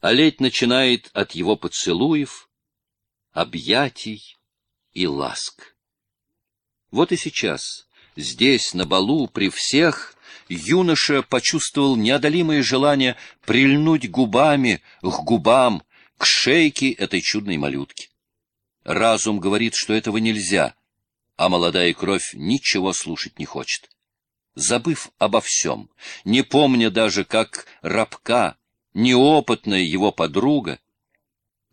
а начинает от его поцелуев, объятий и ласк. Вот и сейчас, здесь, на балу, при всех, юноша почувствовал неодолимое желание прильнуть губами к губам, к шейке этой чудной малютки. Разум говорит, что этого нельзя, а молодая кровь ничего слушать не хочет. Забыв обо всем, не помня даже, как рабка, неопытная его подруга,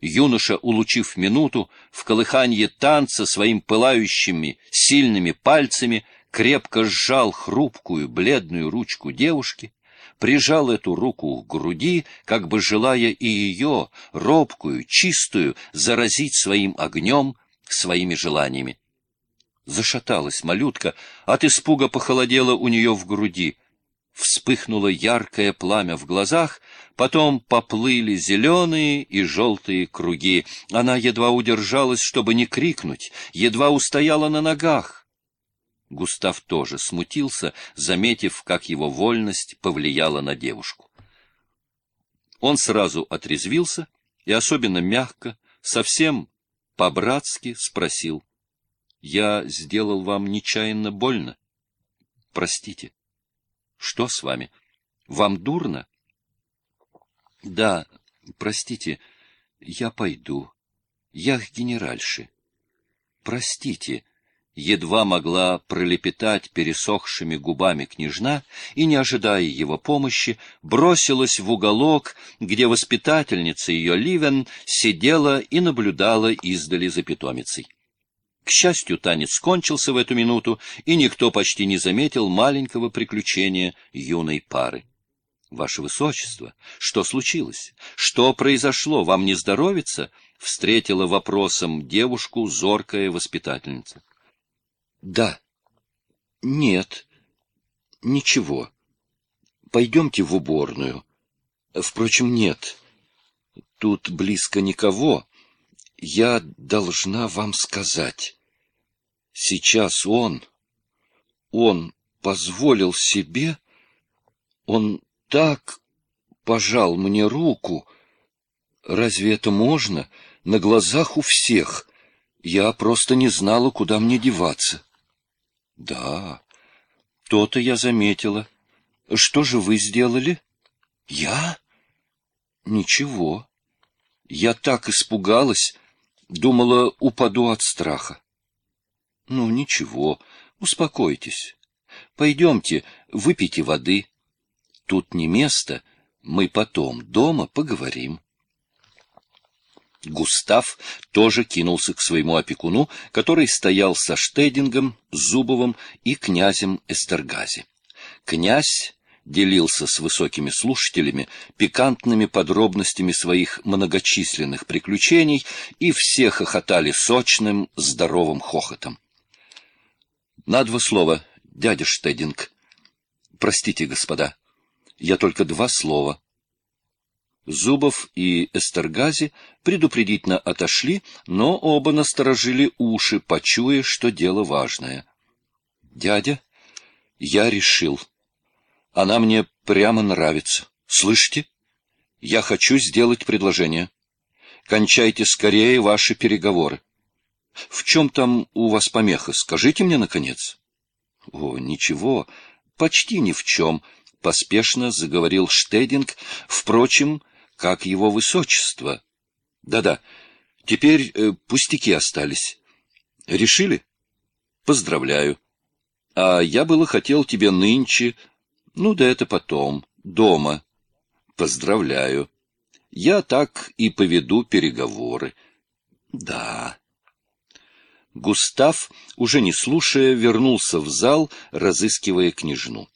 юноша, улучив минуту, в колыханье танца своим пылающими, сильными пальцами крепко сжал хрупкую, бледную ручку девушки, прижал эту руку к груди, как бы желая и ее, робкую, чистую, заразить своим огнем, своими желаниями. Зашаталась малютка, от испуга похолодело у нее в груди. Вспыхнуло яркое пламя в глазах, потом поплыли зеленые и желтые круги. Она едва удержалась, чтобы не крикнуть, едва устояла на ногах. Густав тоже смутился, заметив, как его вольность повлияла на девушку. Он сразу отрезвился и особенно мягко, совсем по-братски спросил — я сделал вам нечаянно больно. Простите. Что с вами? Вам дурно? Да, простите, я пойду. Я к генеральше. Простите, едва могла пролепетать пересохшими губами княжна и, не ожидая его помощи, бросилась в уголок, где воспитательница ее Ливен сидела и наблюдала издали за питомицей. К счастью, танец кончился в эту минуту, и никто почти не заметил маленького приключения юной пары. — Ваше Высочество, что случилось? Что произошло? Вам не здоровится? — встретила вопросом девушку зоркая воспитательница. — Да. — Нет. Ничего. Пойдемте в уборную. Впрочем, нет. Тут близко никого. Я должна вам сказать. Сейчас он, он позволил себе, он так пожал мне руку. Разве это можно? На глазах у всех. Я просто не знала, куда мне деваться. Да, то-то я заметила. Что же вы сделали? Я? Ничего. Я так испугалась, думала, упаду от страха. Ну, ничего, успокойтесь. Пойдемте, выпейте воды. Тут не место, мы потом дома поговорим. Густав тоже кинулся к своему опекуну, который стоял со Штедингом, Зубовым и князем Эстергази. Князь делился с высокими слушателями пикантными подробностями своих многочисленных приключений, и все хохотали сочным, здоровым хохотом. На два слова, дядя Штединг. Простите, господа, я только два слова. Зубов и Эстергази предупредительно отошли, но оба насторожили уши, почуя, что дело важное. Дядя, я решил. Она мне прямо нравится. Слышите? Я хочу сделать предложение. Кончайте скорее ваши переговоры. В чем там у вас помеха? Скажите мне, наконец. — О, ничего, почти ни в чем, — поспешно заговорил Штединг, впрочем, как его высочество. Да-да, теперь э, пустяки остались. Решили? Поздравляю. А я было хотел тебе нынче... Ну да это потом, дома. Поздравляю. Я так и поведу переговоры. Да... Густав, уже не слушая, вернулся в зал, разыскивая княжну.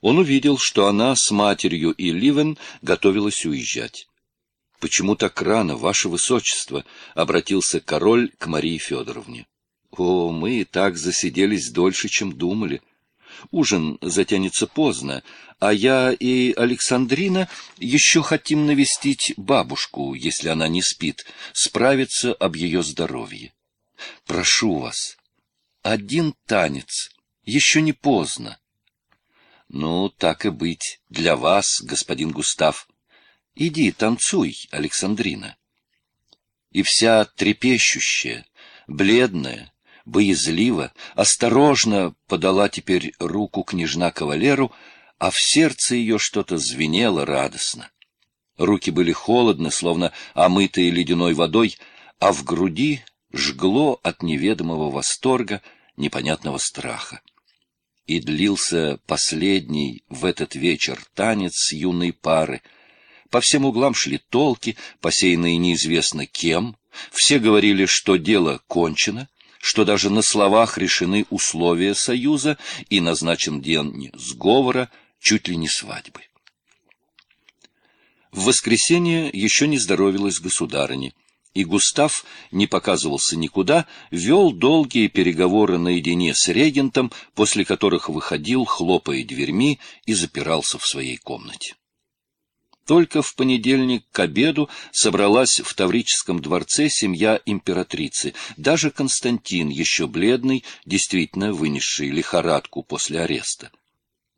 Он увидел, что она с матерью и Ливен готовилась уезжать. — Почему так рано, ваше высочество? — обратился король к Марии Федоровне. — О, мы и так засиделись дольше, чем думали. Ужин затянется поздно, а я и Александрина еще хотим навестить бабушку, если она не спит, справиться об ее здоровье. Прошу вас, один танец, еще не поздно. Ну, так и быть, для вас, господин Густав. Иди, танцуй, Александрина. И вся трепещущая, бледная, боязливо, осторожно подала теперь руку княжна кавалеру, а в сердце ее что-то звенело радостно. Руки были холодны, словно омытые ледяной водой, а в груди жгло от неведомого восторга, непонятного страха. И длился последний в этот вечер танец юной пары. По всем углам шли толки, посеянные неизвестно кем. Все говорили, что дело кончено, что даже на словах решены условия союза и назначен день сговора, чуть ли не свадьбы. В воскресенье еще не здоровилась государыня, и Густав не показывался никуда, вел долгие переговоры наедине с регентом, после которых выходил, хлопая дверьми, и запирался в своей комнате. Только в понедельник к обеду собралась в Таврическом дворце семья императрицы. Даже Константин, еще бледный, действительно вынесший лихорадку после ареста.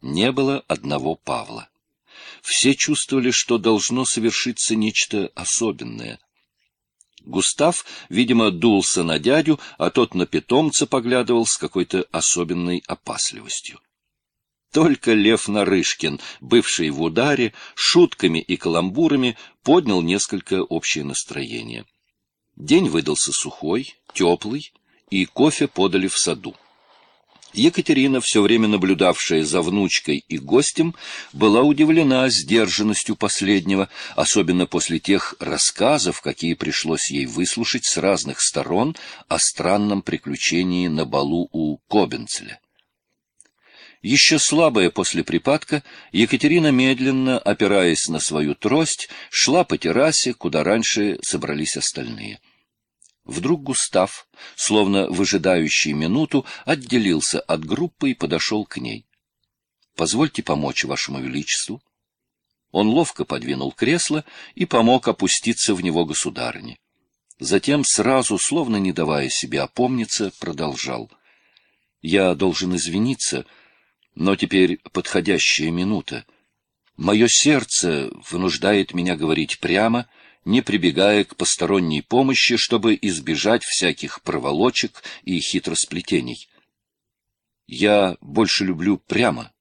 Не было одного Павла. Все чувствовали, что должно совершиться нечто особенное. Густав, видимо, дулся на дядю, а тот на питомца поглядывал с какой-то особенной опасливостью. Только Лев Нарышкин, бывший в ударе, шутками и каламбурами поднял несколько общее настроение. День выдался сухой, теплый, и кофе подали в саду. Екатерина, все время наблюдавшая за внучкой и гостем, была удивлена сдержанностью последнего, особенно после тех рассказов, какие пришлось ей выслушать с разных сторон о странном приключении на балу у Кобенцеля. Еще слабая после припадка, Екатерина медленно, опираясь на свою трость, шла по террасе, куда раньше собрались остальные. Вдруг Густав, словно выжидающий минуту, отделился от группы и подошел к ней. — Позвольте помочь вашему величеству. Он ловко подвинул кресло и помог опуститься в него государыне. Затем, сразу, словно не давая себе опомниться, продолжал. — Я должен извиниться, но теперь подходящая минута. Мое сердце вынуждает меня говорить прямо — не прибегая к посторонней помощи, чтобы избежать всяких проволочек и хитросплетений. Я больше люблю прямо,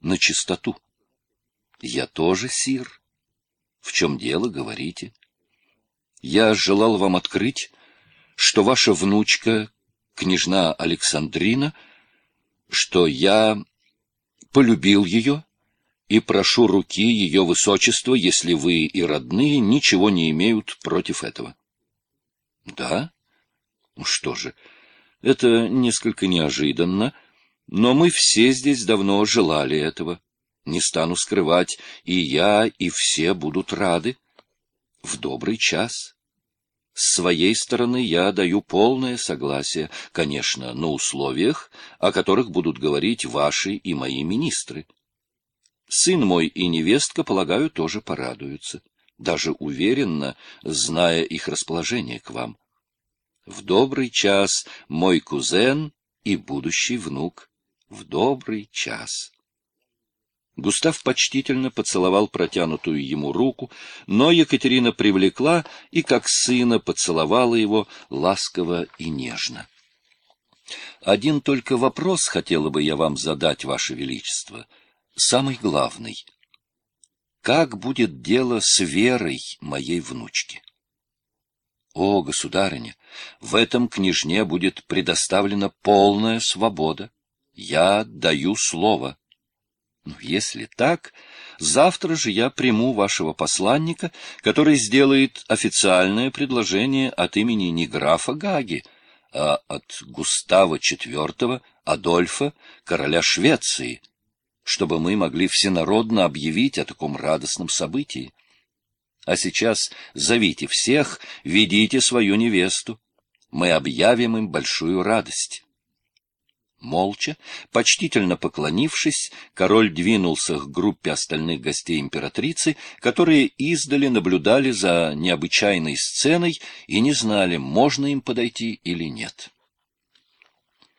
на чистоту. Я тоже, сир. В чем дело, говорите. Я желал вам открыть, что ваша внучка, княжна Александрина, что я полюбил ее и прошу руки ее высочества, если вы и родные ничего не имеют против этого. — Да? Ну что же, это несколько неожиданно, но мы все здесь давно желали этого. Не стану скрывать, и я, и все будут рады. В добрый час. С своей стороны я даю полное согласие, конечно, на условиях, о которых будут говорить ваши и мои министры. Сын мой и невестка, полагаю, тоже порадуются, даже уверенно, зная их расположение к вам. В добрый час мой кузен и будущий внук. В добрый час. Густав почтительно поцеловал протянутую ему руку, но Екатерина привлекла и, как сына, поцеловала его ласково и нежно. Один только вопрос хотела бы я вам задать, Ваше Величество — самый главный. Как будет дело с верой моей внучки? О, государыня, в этом княжне будет предоставлена полная свобода. Я даю слово. Ну, если так, завтра же я приму вашего посланника, который сделает официальное предложение от имени не графа Гаги, а от Густава IV Адольфа, короля Швеции, чтобы мы могли всенародно объявить о таком радостном событии. А сейчас зовите всех, ведите свою невесту. Мы объявим им большую радость. Молча, почтительно поклонившись, король двинулся к группе остальных гостей императрицы, которые издали наблюдали за необычайной сценой и не знали, можно им подойти или нет.